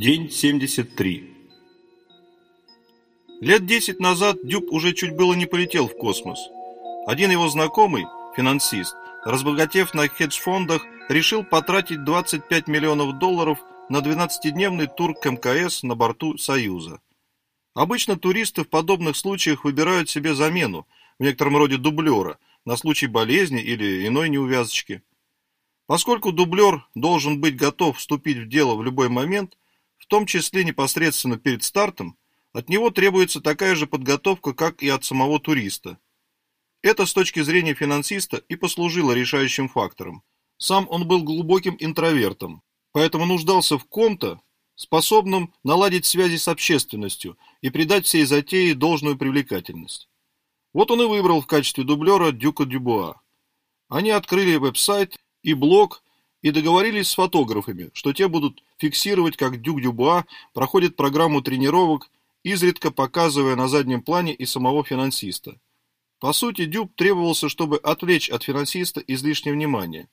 День 73 Лет десять назад Дюб уже чуть было не полетел в космос. Один его знакомый, финансист, разбогатев на хедж-фондах, решил потратить 25 миллионов долларов на 12-дневный тур к МКС на борту «Союза». Обычно туристы в подобных случаях выбирают себе замену, в некотором роде дублера, на случай болезни или иной неувязочки. Поскольку дублер должен быть готов вступить в дело в любой момент, в том числе непосредственно перед стартом, от него требуется такая же подготовка, как и от самого туриста. Это с точки зрения финансиста и послужило решающим фактором. Сам он был глубоким интровертом, поэтому нуждался в ком-то, способном наладить связи с общественностью и придать всей затее должную привлекательность. Вот он и выбрал в качестве дублера Дюка Дюбуа. Они открыли веб-сайт и блог и договорились с фотографами, что те будут фиксировать, как Дюк Дюбуа проходит программу тренировок, изредка показывая на заднем плане и самого финансиста. По сути, Дюб требовался, чтобы отвлечь от финансиста излишнее внимание.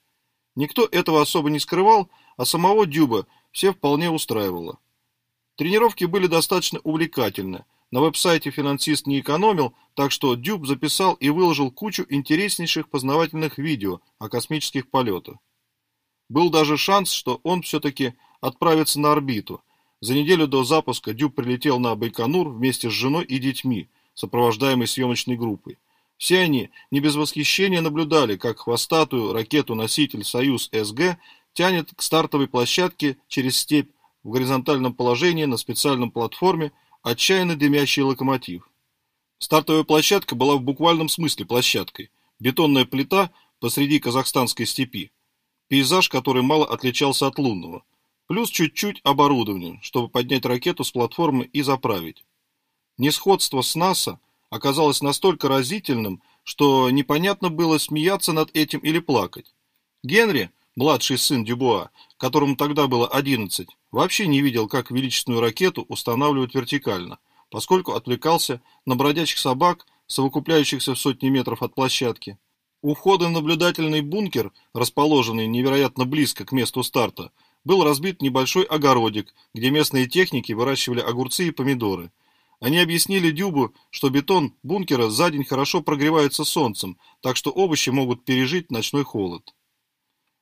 Никто этого особо не скрывал, а самого Дюба все вполне устраивало. Тренировки были достаточно увлекательны, на веб-сайте финансист не экономил, так что Дюб записал и выложил кучу интереснейших познавательных видео о космических полетах. Был даже шанс, что он все-таки отправится на орбиту. За неделю до запуска Дюб прилетел на Байконур вместе с женой и детьми, сопровождаемой съемочной группой. Все они не без восхищения наблюдали, как хвостатую ракету-носитель «Союз-СГ» тянет к стартовой площадке через степь в горизонтальном положении на специальном платформе отчаянно дымящий локомотив. Стартовая площадка была в буквальном смысле площадкой. Бетонная плита посреди казахстанской степи. Пейзаж, который мало отличался от лунного. Плюс чуть-чуть оборудования, чтобы поднять ракету с платформы и заправить. Несходство с НАСА оказалось настолько разительным, что непонятно было смеяться над этим или плакать. Генри, младший сын Дюбуа, которому тогда было 11, вообще не видел, как величественную ракету устанавливают вертикально, поскольку отвлекался на бродячих собак, совокупляющихся в сотни метров от площадки. У входа в наблюдательный бункер, расположенный невероятно близко к месту старта, был разбит небольшой огородик, где местные техники выращивали огурцы и помидоры. Они объяснили Дюбу, что бетон бункера за день хорошо прогревается солнцем, так что овощи могут пережить ночной холод.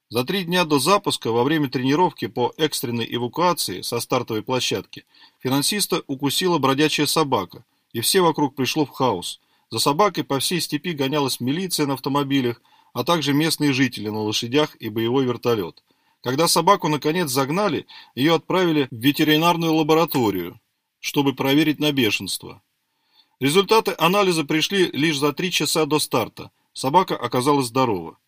За три дня до запуска, во время тренировки по экстренной эвакуации со стартовой площадки, финансиста укусила бродячая собака, и все вокруг пришло в хаос. За собакой по всей степи гонялась милиция на автомобилях, а также местные жители на лошадях и боевой вертолет. Когда собаку наконец загнали, ее отправили в ветеринарную лабораторию, чтобы проверить на бешенство. Результаты анализа пришли лишь за три часа до старта. Собака оказалась здорова.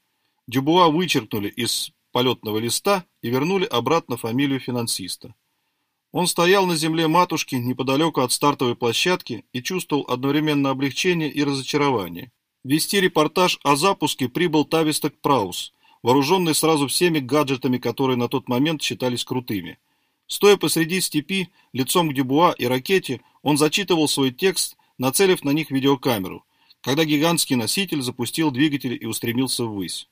Дюбуа вычеркнули из полетного листа и вернули обратно фамилию финансиста. Он стоял на земле матушки неподалеку от стартовой площадки и чувствовал одновременно облегчение и разочарование. Вести репортаж о запуске прибыл Тависток Праус, вооруженный сразу всеми гаджетами, которые на тот момент считались крутыми. Стоя посреди степи, лицом к Дюбуа и ракете, он зачитывал свой текст, нацелив на них видеокамеру, когда гигантский носитель запустил двигатель и устремился ввысь.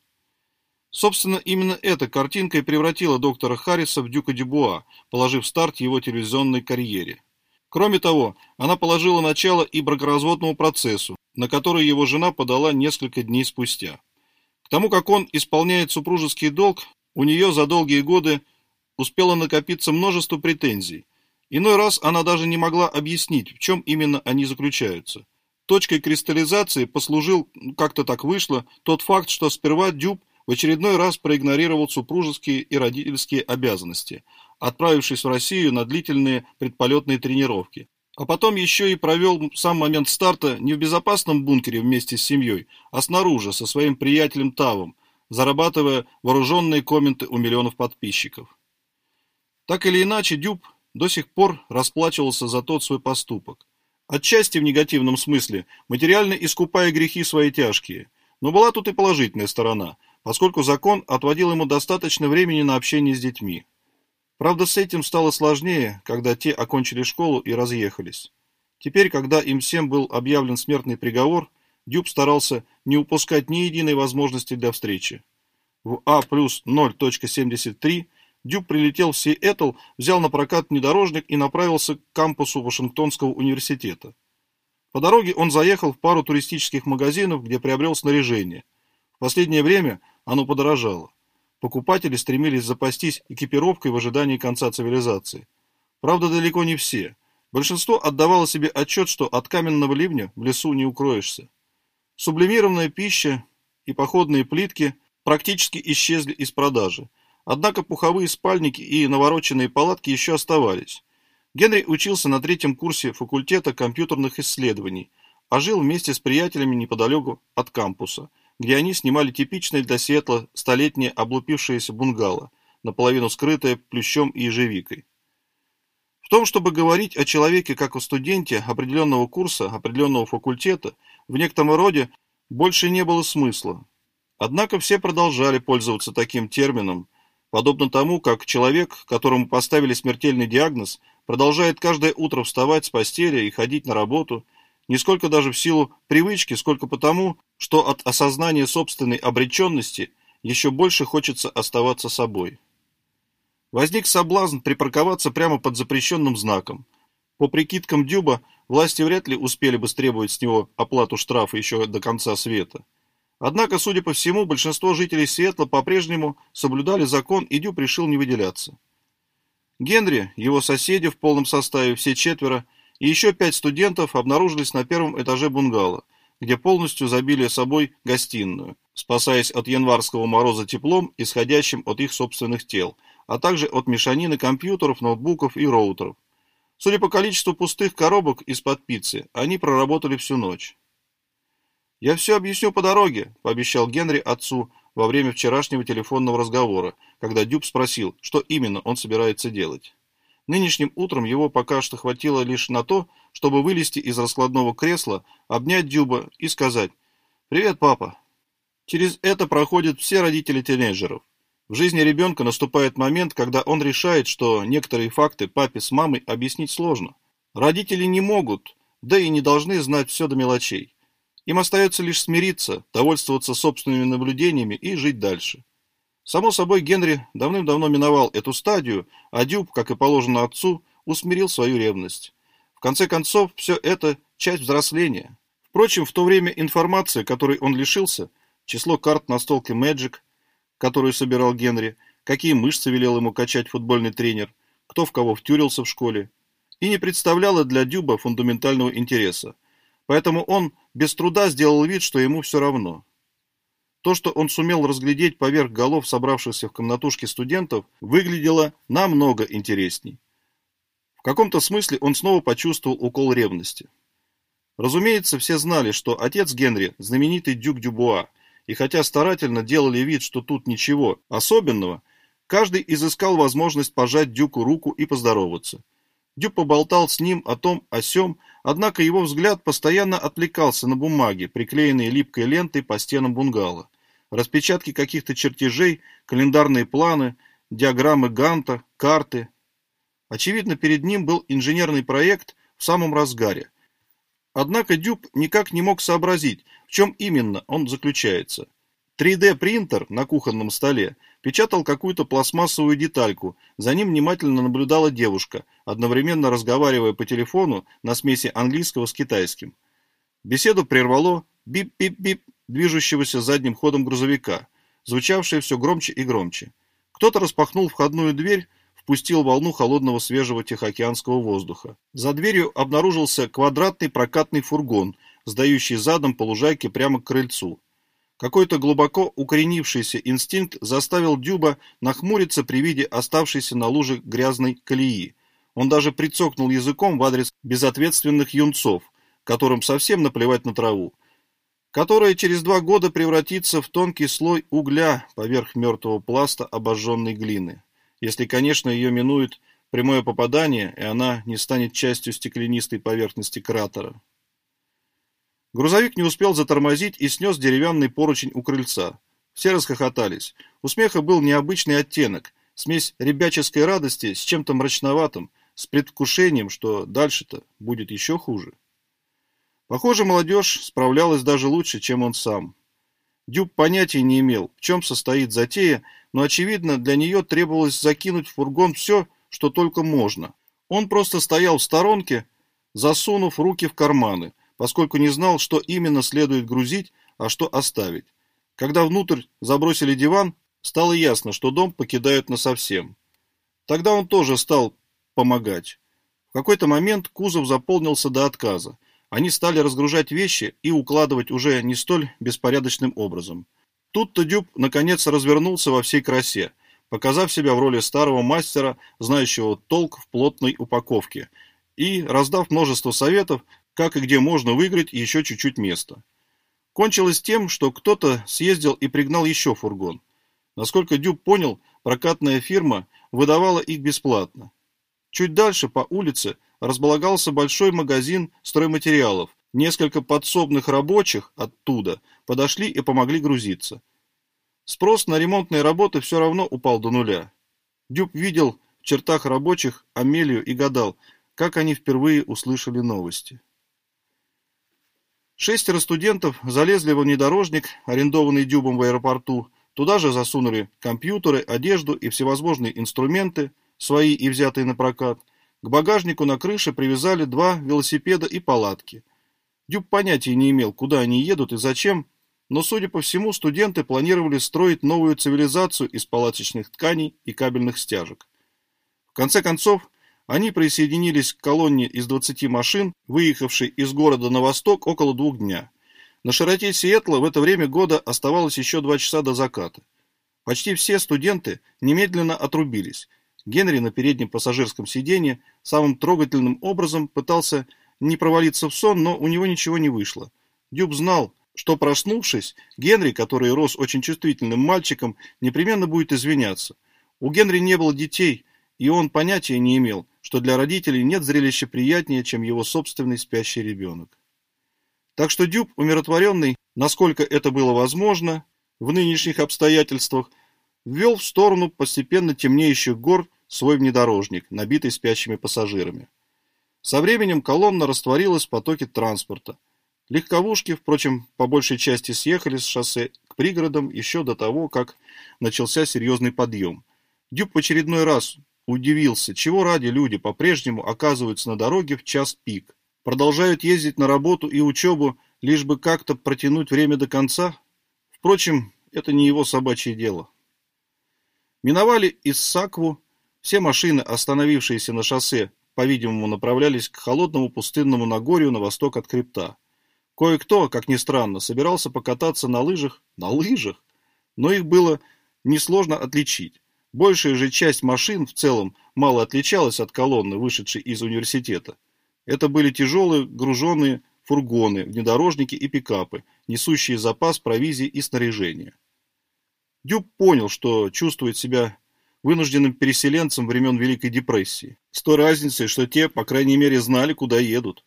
Собственно, именно эта картинка и превратила доктора Харриса в Дюка Дюбуа, положив старт его телевизионной карьере. Кроме того, она положила начало и бракоразводному процессу, на который его жена подала несколько дней спустя. К тому, как он исполняет супружеский долг, у нее за долгие годы успело накопиться множество претензий. Иной раз она даже не могла объяснить, в чем именно они заключаются. Точкой кристаллизации послужил, как-то так вышло, тот факт, что сперва Дюб – в очередной раз проигнорировал супружеские и родительские обязанности, отправившись в Россию на длительные предполетные тренировки. А потом еще и провел сам момент старта не в безопасном бункере вместе с семьей, а снаружи, со своим приятелем Тавом, зарабатывая вооруженные комменты у миллионов подписчиков. Так или иначе, Дюб до сих пор расплачивался за тот свой поступок. Отчасти в негативном смысле, материально искупая грехи свои тяжкие. Но была тут и положительная сторона – поскольку закон отводил ему достаточно времени на общение с детьми. Правда, с этим стало сложнее, когда те окончили школу и разъехались. Теперь, когда им всем был объявлен смертный приговор, Дюб старался не упускать ни единой возможности для встречи. В А плюс 0.73 Дюб прилетел в Сиэтл, взял на прокат внедорожник и направился к кампусу Вашингтонского университета. По дороге он заехал в пару туристических магазинов, где приобрел снаряжение. В последнее время оно подорожало. Покупатели стремились запастись экипировкой в ожидании конца цивилизации. Правда, далеко не все. Большинство отдавало себе отчет, что от каменного ливня в лесу не укроешься. Сублимированная пища и походные плитки практически исчезли из продажи. Однако пуховые спальники и навороченные палатки еще оставались. Генри учился на третьем курсе факультета компьютерных исследований, а жил вместе с приятелями неподалеку от кампуса, где они снимали типичное для Сиэтла столетнее облупившееся бунгало, наполовину скрытое плющом и ежевикой. В том, чтобы говорить о человеке как о студенте определенного курса, определенного факультета, в некотором роде больше не было смысла. Однако все продолжали пользоваться таким термином, подобно тому, как человек, которому поставили смертельный диагноз, продолжает каждое утро вставать с постели и ходить на работу, не сколько даже в силу привычки, сколько потому, что от осознания собственной обреченности еще больше хочется оставаться собой. Возник соблазн припарковаться прямо под запрещенным знаком. По прикидкам Дюба, власти вряд ли успели бы стребовать с него оплату штрафа еще до конца света. Однако, судя по всему, большинство жителей Сиэтла по-прежнему соблюдали закон, и Дюб решил не выделяться. Генри, его соседи в полном составе, все четверо, и еще пять студентов обнаружились на первом этаже бунгало, где полностью забили собой гостиную, спасаясь от январского мороза теплом, исходящим от их собственных тел, а также от мешанины компьютеров, ноутбуков и роутеров. Судя по количеству пустых коробок из-под пиццы, они проработали всю ночь. «Я все объясню по дороге», – пообещал Генри отцу во время вчерашнего телефонного разговора, когда Дюб спросил, что именно он собирается делать. Нынешним утром его пока что хватило лишь на то, чтобы вылезти из раскладного кресла, обнять Дюба и сказать «Привет, папа». Через это проходят все родители тинейджеров. В жизни ребенка наступает момент, когда он решает, что некоторые факты папе с мамой объяснить сложно. Родители не могут, да и не должны знать все до мелочей. Им остается лишь смириться, довольствоваться собственными наблюдениями и жить дальше. Само собой, Генри давным-давно миновал эту стадию, а Дюб, как и положено отцу, усмирил свою ревность. В конце концов, все это часть взросления. Впрочем, в то время информация, которой он лишился, число карт на столке Magic, которую собирал Генри, какие мышцы велел ему качать футбольный тренер, кто в кого втюрился в школе, и не представляла для Дюба фундаментального интереса. Поэтому он без труда сделал вид, что ему все равно. То, что он сумел разглядеть поверх голов собравшихся в комнатушке студентов, выглядело намного интересней. В каком-то смысле он снова почувствовал укол ревности. Разумеется, все знали, что отец Генри – знаменитый дюк Дюбуа, и хотя старательно делали вид, что тут ничего особенного, каждый изыскал возможность пожать Дюку руку и поздороваться. Дюк поболтал с ним о том, о сём, Однако его взгляд постоянно отвлекался на бумаги, приклеенные липкой лентой по стенам бунгало. Распечатки каких-то чертежей, календарные планы, диаграммы Ганта, карты. Очевидно, перед ним был инженерный проект в самом разгаре. Однако Дюб никак не мог сообразить, в чем именно он заключается. 3D-принтер на кухонном столе печатал какую-то пластмассовую детальку, за ним внимательно наблюдала девушка, одновременно разговаривая по телефону на смеси английского с китайским. Беседу прервало бип-бип-бип движущегося задним ходом грузовика, звучавшее все громче и громче. Кто-то распахнул входную дверь, впустил волну холодного свежего тихоокеанского воздуха. За дверью обнаружился квадратный прокатный фургон, сдающий задом по лужайке прямо к крыльцу. Какой-то глубоко укоренившийся инстинкт заставил Дюба нахмуриться при виде оставшейся на луже грязной колеи. Он даже прицокнул языком в адрес безответственных юнцов, которым совсем наплевать на траву, которая через два года превратится в тонкий слой угля поверх мертвого пласта обожженной глины, если, конечно, ее минует прямое попадание, и она не станет частью стеклянистой поверхности кратера. Грузовик не успел затормозить и снес деревянный поручень у крыльца. Все расхохотались. У смеха был необычный оттенок, смесь ребяческой радости с чем-то мрачноватым, с предвкушением, что дальше-то будет еще хуже. Похоже, молодежь справлялась даже лучше, чем он сам. Дюб понятия не имел, в чем состоит затея, но, очевидно, для нее требовалось закинуть в фургон все, что только можно. Он просто стоял в сторонке, засунув руки в карманы, поскольку не знал, что именно следует грузить, а что оставить. Когда внутрь забросили диван, стало ясно, что дом покидают насовсем. Тогда он тоже стал помогать. В какой-то момент кузов заполнился до отказа. Они стали разгружать вещи и укладывать уже не столь беспорядочным образом. Тут-то Дюб наконец развернулся во всей красе, показав себя в роли старого мастера, знающего толк в плотной упаковке, и раздав множество советов, как и где можно выиграть еще чуть-чуть места. Кончилось тем, что кто-то съездил и пригнал еще фургон. Насколько Дюб понял, прокатная фирма выдавала их бесплатно. Чуть дальше по улице располагался большой магазин стройматериалов. Несколько подсобных рабочих оттуда подошли и помогли грузиться. Спрос на ремонтные работы все равно упал до нуля. Дюб видел в чертах рабочих Амелию и гадал, как они впервые услышали новости. Шестеро студентов залезли в внедорожник, арендованный Дюбом в аэропорту. Туда же засунули компьютеры, одежду и всевозможные инструменты, свои и взятые на прокат. К багажнику на крыше привязали два велосипеда и палатки. Дюб понятия не имел, куда они едут и зачем, но, судя по всему, студенты планировали строить новую цивилизацию из палаточных тканей и кабельных стяжек. В конце концов, они присоединились к колонне из 20 машин, выехавшей из города на восток около двух дня. На широте Сиэтла в это время года оставалось еще два часа до заката. Почти все студенты немедленно отрубились. Генри на переднем пассажирском сиденье самым трогательным образом пытался не провалиться в сон, но у него ничего не вышло. Дюб знал, что проснувшись, Генри, который рос очень чувствительным мальчиком, непременно будет извиняться. У Генри не было детей, и он понятия не имел, что для родителей нет зрелища приятнее, чем его собственный спящий ребенок. Так что Дюб, умиротворенный, насколько это было возможно, в нынешних обстоятельствах, ввел в сторону постепенно темнеющих гор свой внедорожник, набитый спящими пассажирами. Со временем колонна растворилась в потоке транспорта. Легковушки, впрочем, по большей части съехали с шоссе к пригородам еще до того, как начался серьезный подъем. Дюб в очередной раз Удивился, чего ради люди по-прежнему оказываются на дороге в час пик. Продолжают ездить на работу и учебу, лишь бы как-то протянуть время до конца? Впрочем, это не его собачье дело. Миновали Иссакву, все машины, остановившиеся на шоссе, по-видимому, направлялись к холодному пустынному Нагорью на восток от Крипта. Кое-кто, как ни странно, собирался покататься на лыжах, на лыжах, но их было несложно отличить. Большая же часть машин в целом мало отличалась от колонны, вышедшей из университета. Это были тяжелые груженные фургоны, внедорожники и пикапы, несущие запас провизии и снаряжения. Дюб понял, что чувствует себя вынужденным переселенцем времен Великой депрессии, с той разницей, что те, по крайней мере, знали, куда едут.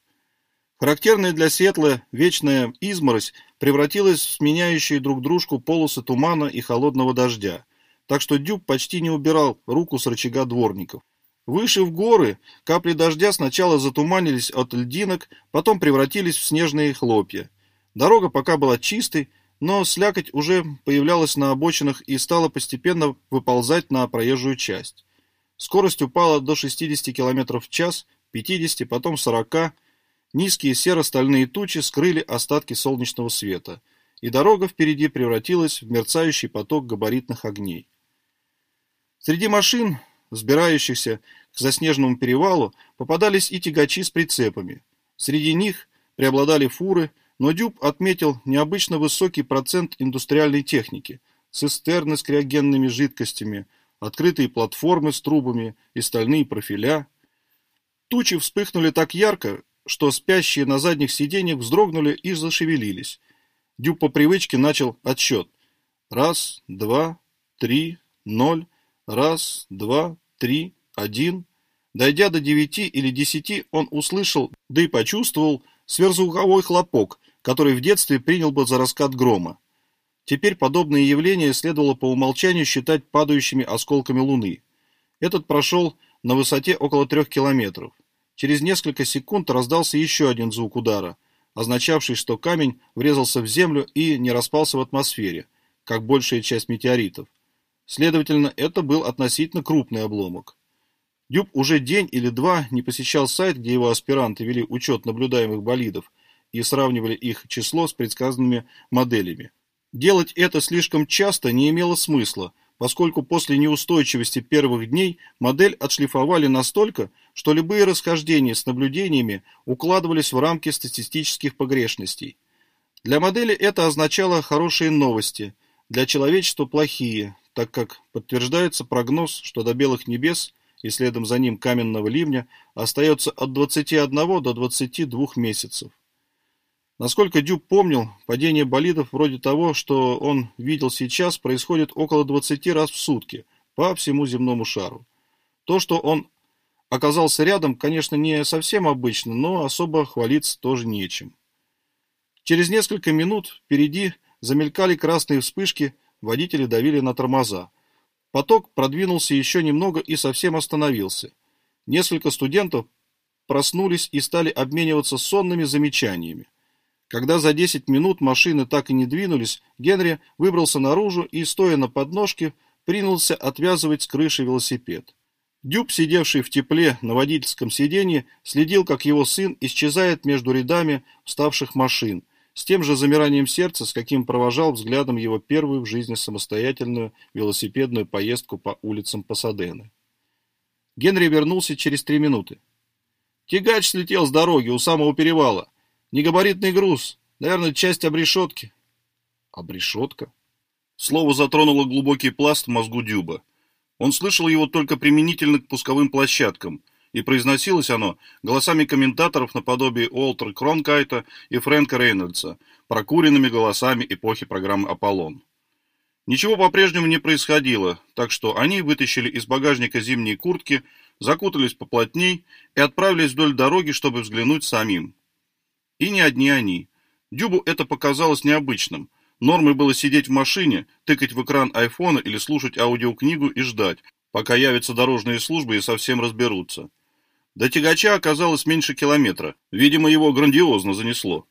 Характерная для Сетла вечная изморозь превратилась в сменяющие друг дружку полосы тумана и холодного дождя – так что Дюб почти не убирал руку с рычага дворников. Выше в горы капли дождя сначала затуманились от льдинок, потом превратились в снежные хлопья. Дорога пока была чистой, но слякоть уже появлялась на обочинах и стала постепенно выползать на проезжую часть. Скорость упала до 60 км в час, 50, потом 40. Низкие серо-стальные тучи скрыли остатки солнечного света, и дорога впереди превратилась в мерцающий поток габаритных огней. Среди машин, сбирающихся к заснеженному перевалу, попадались и тягачи с прицепами. Среди них преобладали фуры, но Дюб отметил необычно высокий процент индустриальной техники, цистерны с криогенными жидкостями, открытые платформы с трубами и стальные профиля. Тучи вспыхнули так ярко, что спящие на задних сиденьях вздрогнули и зашевелились. Дюб по привычке начал отсчет. Раз, два, три, ноль. Раз, два, три, один. Дойдя до девяти или десяти, он услышал, да и почувствовал, сверхзвуковой хлопок, который в детстве принял бы за раскат грома. Теперь подобные явления следовало по умолчанию считать падающими осколками Луны. Этот прошел на высоте около трех километров. Через несколько секунд раздался еще один звук удара. означавший, что камень врезался в землю и не распался в атмосфере, как большая часть метеоритов. Следовательно, это был относительно крупный обломок. Дюб уже день или два не посещал сайт, где его аспиранты вели учет наблюдаемых болидов и сравнивали их число с предсказанными моделями. Делать это слишком часто не имело смысла, поскольку после неустойчивости первых дней модель отшлифовали настолько, что любые расхождения с наблюдениями укладывались в рамки статистических погрешностей. Для модели это означало хорошие новости, для человечества плохие, так как подтверждается прогноз, что до белых небес и следом за ним каменного ливня остается от 21 до 22 месяцев. Насколько Дюб помнил, падение болидов вроде того, что он видел сейчас, происходит около 20 раз в сутки по всему земному шару. То, что он оказался рядом, конечно, не совсем обычно, но особо хвалиться тоже нечем. Через несколько минут впереди замелькали красные вспышки, водители давили на тормоза. Поток продвинулся еще немного и совсем остановился. Несколько студентов проснулись и стали обмениваться сонными замечаниями. Когда за 10 минут машины так и не двинулись, Генри выбрался наружу и, стоя на подножке, принялся отвязывать с крыши велосипед. Дюб, сидевший в тепле на водительском сиденье, следил, как его сын исчезает между рядами вставших машин, с тем же замиранием сердца, с каким провожал взглядом его первую в жизни самостоятельную велосипедную поездку по улицам Пасадены. Генри вернулся через три минуты. «Тягач слетел с дороги у самого перевала. Негабаритный груз. Наверное, часть обрешетки. Обрешетка? Слово затронуло глубокий пласт в мозгу Дюба. Он слышал его только применительно к пусковым площадкам, и произносилось оно голосами комментаторов наподобие Уолтера Кронкайта и Фрэнка Рейнольдса, прокуренными голосами эпохи программы «Аполлон». Ничего по-прежнему не происходило, так что они вытащили из багажника зимние куртки, закутались поплотней и отправились вдоль дороги, чтобы взглянуть самим. И не одни они. Дюбу это показалось необычным. Нормой было сидеть в машине, тыкать в экран айфона или слушать аудиокнигу и ждать, пока явятся дорожные службы и совсем разберутся. До тягача оказалось меньше километра. Видимо, его грандиозно занесло.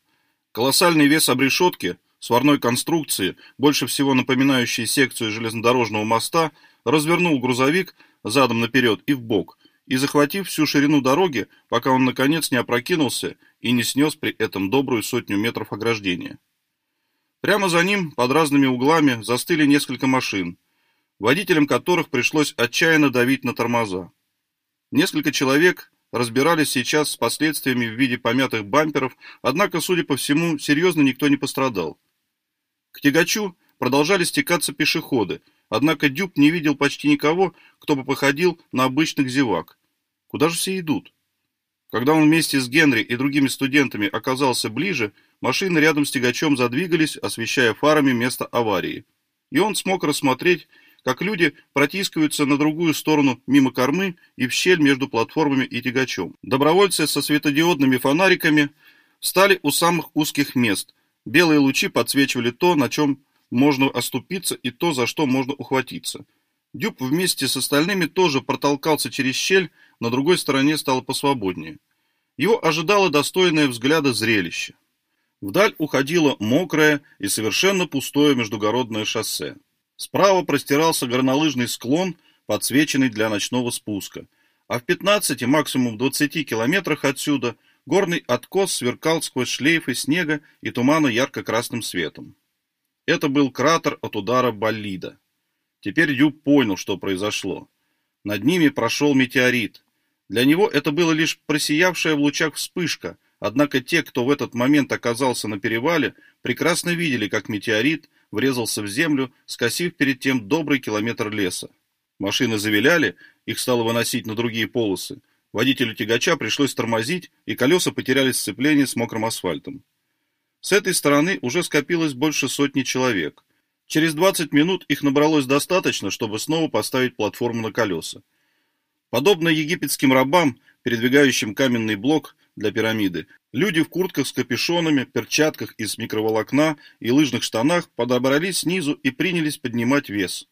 Колоссальный вес обрешетки, сварной конструкции, больше всего напоминающей секцию железнодорожного моста, развернул грузовик задом наперед и в бок, и захватив всю ширину дороги, пока он наконец не опрокинулся и не снес при этом добрую сотню метров ограждения. Прямо за ним, под разными углами, застыли несколько машин, водителям которых пришлось отчаянно давить на тормоза. Несколько человек разбирались сейчас с последствиями в виде помятых бамперов, однако, судя по всему, серьезно никто не пострадал. К тягачу продолжали стекаться пешеходы, однако Дюб не видел почти никого, кто бы походил на обычных зевак. Куда же все идут? Когда он вместе с Генри и другими студентами оказался ближе, машины рядом с тягачом задвигались, освещая фарами место аварии. И он смог рассмотреть, как люди протискиваются на другую сторону мимо кормы и в щель между платформами и тягачом. Добровольцы со светодиодными фонариками стали у самых узких мест. Белые лучи подсвечивали то, на чем можно оступиться, и то, за что можно ухватиться. Дюб вместе с остальными тоже протолкался через щель, на другой стороне стало посвободнее. Его ожидало достойное взгляда зрелище. Вдаль уходило мокрое и совершенно пустое междугородное шоссе. Справа простирался горнолыжный склон, подсвеченный для ночного спуска, а в 15, максимум 20 километрах отсюда горный откос сверкал сквозь шлейфы снега и тумана ярко-красным светом. Это был кратер от удара болида. Теперь Дюб понял, что произошло. Над ними прошел метеорит. Для него это было лишь просиявшая в лучах вспышка, однако те, кто в этот момент оказался на перевале, прекрасно видели, как метеорит врезался в землю, скосив перед тем добрый километр леса. Машины завиляли, их стало выносить на другие полосы. Водителю тягача пришлось тормозить, и колеса потеряли сцепление с мокрым асфальтом. С этой стороны уже скопилось больше сотни человек. Через 20 минут их набралось достаточно, чтобы снова поставить платформу на колеса. Подобно египетским рабам, передвигающим каменный блок для пирамиды, люди в куртках с капюшонами, перчатках из микроволокна и лыжных штанах подобрались снизу и принялись поднимать вес.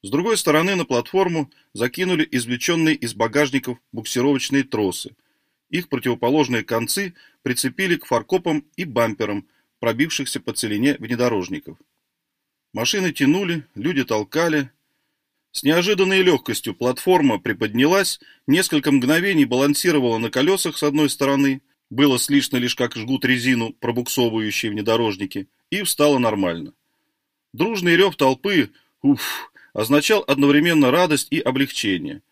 С другой стороны на платформу закинули извлеченные из багажников буксировочные тросы, их противоположные концы прицепили к фаркопам и бамперам, пробившихся по целине внедорожников. Машины тянули, люди толкали. С неожиданной легкостью платформа приподнялась, несколько мгновений балансировала на колесах с одной стороны, было слышно лишь как жгут резину, пробуксовывающие внедорожники, и встала нормально. Дружный рев толпы, уф, означал одновременно радость и облегчение.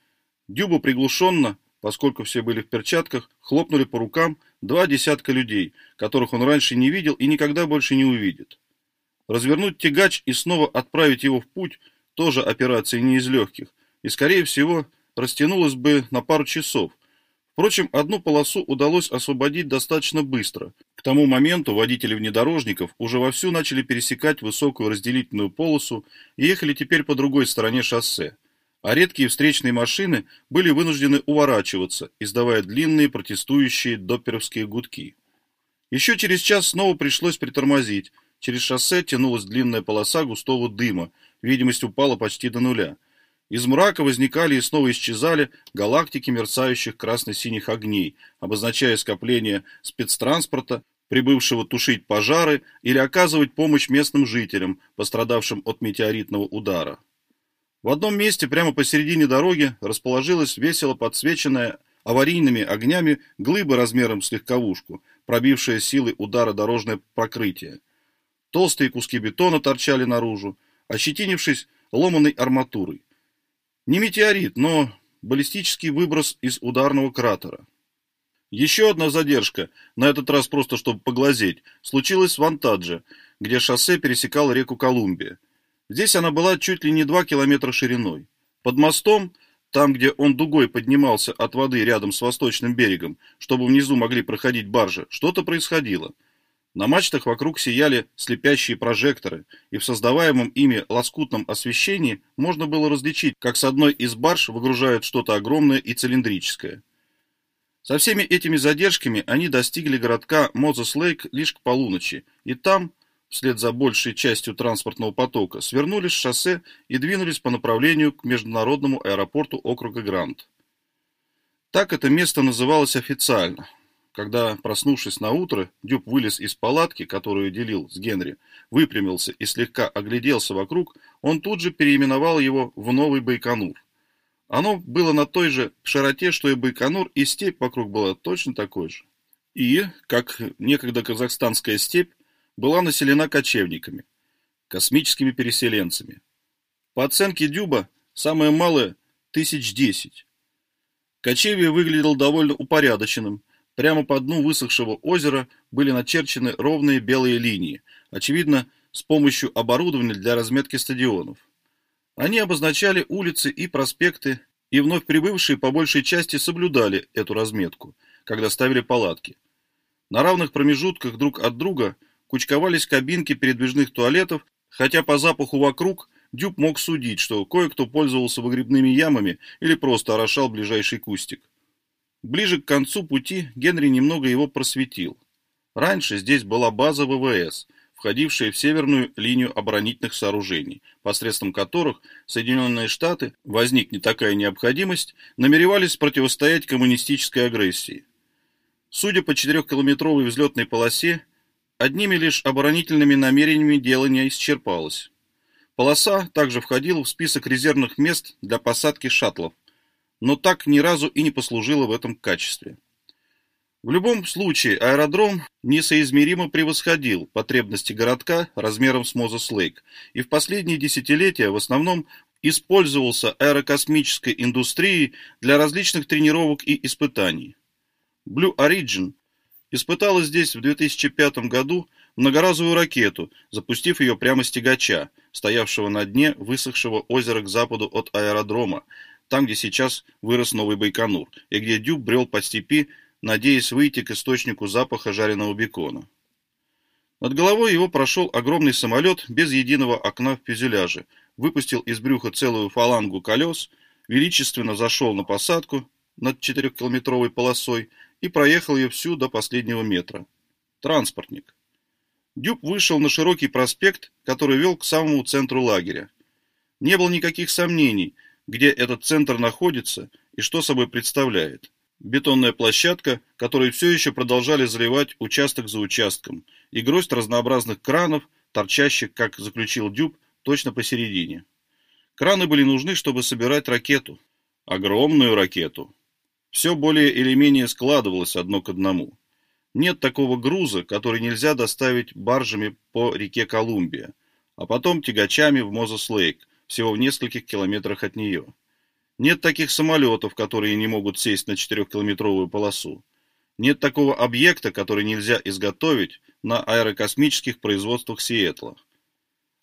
Дюба приглушенно, поскольку все были в перчатках, хлопнули по рукам два десятка людей, которых он раньше не видел и никогда больше не увидит. Развернуть тягач и снова отправить его в путь – тоже операция не из легких, и, скорее всего, растянулась бы на пару часов. Впрочем, одну полосу удалось освободить достаточно быстро. К тому моменту водители внедорожников уже вовсю начали пересекать высокую разделительную полосу и ехали теперь по другой стороне шоссе. А редкие встречные машины были вынуждены уворачиваться, издавая длинные протестующие допперовские гудки. Еще через час снова пришлось притормозить, Через шоссе тянулась длинная полоса густого дыма, видимость упала почти до нуля. Из мрака возникали и снова исчезали галактики мерцающих красно-синих огней, обозначая скопление спецтранспорта, прибывшего тушить пожары или оказывать помощь местным жителям, пострадавшим от метеоритного удара. В одном месте прямо посередине дороги расположилась весело подсвеченная аварийными огнями глыба размером с легковушку, пробившая силой удара дорожное покрытие. Толстые куски бетона торчали наружу, ощетинившись ломаной арматурой. Не метеорит, но баллистический выброс из ударного кратера. Еще одна задержка, на этот раз просто чтобы поглазеть, случилась в Антадже, где шоссе пересекало реку Колумбия. Здесь она была чуть ли не два километра шириной. Под мостом, там, где он дугой поднимался от воды рядом с восточным берегом, чтобы внизу могли проходить баржи, что-то происходило – на мачтах вокруг сияли слепящие прожекторы, и в создаваемом ими лоскутном освещении можно было различить, как с одной из барж выгружают что-то огромное и цилиндрическое. Со всеми этими задержками они достигли городка Мозес-Лейк лишь к полуночи, и там, вслед за большей частью транспортного потока, свернули с шоссе и двинулись по направлению к международному аэропорту округа Грант. Так это место называлось официально – когда, проснувшись на утро, Дюб вылез из палатки, которую делил с Генри, выпрямился и слегка огляделся вокруг, он тут же переименовал его в Новый Байконур. Оно было на той же широте, что и Байконур, и степь вокруг была точно такой же. И, как некогда казахстанская степь, была населена кочевниками, космическими переселенцами. По оценке Дюба, самое малое – тысяч десять. Кочевье выглядело довольно упорядоченным – Прямо по дну высохшего озера были начерчены ровные белые линии, очевидно, с помощью оборудования для разметки стадионов. Они обозначали улицы и проспекты, и вновь прибывшие по большей части соблюдали эту разметку, когда ставили палатки. На равных промежутках друг от друга кучковались кабинки передвижных туалетов, хотя по запаху вокруг Дюб мог судить, что кое-кто пользовался выгребными ямами или просто орошал ближайший кустик. Ближе к концу пути Генри немного его просветил. Раньше здесь была база ВВС, входившая в северную линию оборонительных сооружений, посредством которых Соединенные Штаты, возникнет такая необходимость, намеревались противостоять коммунистической агрессии. Судя по четырехкилометровой взлетной полосе, одними лишь оборонительными намерениями дело не исчерпалось. Полоса также входила в список резервных мест для посадки шаттлов, но так ни разу и не послужила в этом качестве. В любом случае аэродром несоизмеримо превосходил потребности городка размером с Мозес-Лейк и в последние десятилетия в основном использовался аэрокосмической индустрией для различных тренировок и испытаний. Blue Origin испытала здесь в 2005 году многоразовую ракету, запустив ее прямо с тягача, стоявшего на дне высохшего озера к западу от аэродрома, там, где сейчас вырос новый Байконур, и где Дюб брел по степи, надеясь выйти к источнику запаха жареного бекона. Над головой его прошел огромный самолет без единого окна в фюзеляже, выпустил из брюха целую фалангу колес, величественно зашел на посадку над четырехкилометровой полосой и проехал ее всю до последнего метра. Транспортник. Дюб вышел на широкий проспект, который вел к самому центру лагеря. Не было никаких сомнений, где этот центр находится и что собой представляет. Бетонная площадка, которой все еще продолжали заливать участок за участком, и гроздь разнообразных кранов, торчащих, как заключил Дюб, точно посередине. Краны были нужны, чтобы собирать ракету. Огромную ракету. Все более или менее складывалось одно к одному. Нет такого груза, который нельзя доставить баржами по реке Колумбия, а потом тягачами в Мозес-Лейк, всего в нескольких километрах от нее. Нет таких самолетов, которые не могут сесть на четырехкилометровую полосу. Нет такого объекта, который нельзя изготовить на аэрокосмических производствах Сиэтла.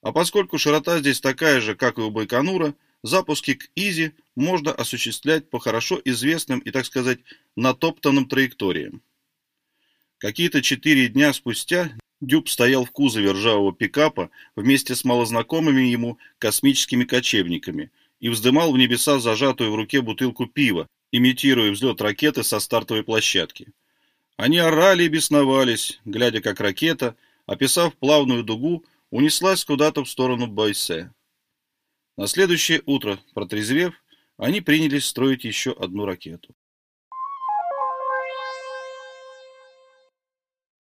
А поскольку широта здесь такая же, как и у Байконура, запуски к Изи можно осуществлять по хорошо известным и, так сказать, натоптанным траекториям. Какие-то четыре дня спустя Дюб стоял в кузове ржавого пикапа вместе с малознакомыми ему космическими кочевниками и вздымал в небеса зажатую в руке бутылку пива, имитируя взлет ракеты со стартовой площадки. Они орали и бесновались, глядя как ракета, описав плавную дугу, унеслась куда-то в сторону Байсе. На следующее утро, протрезвев, они принялись строить еще одну ракету.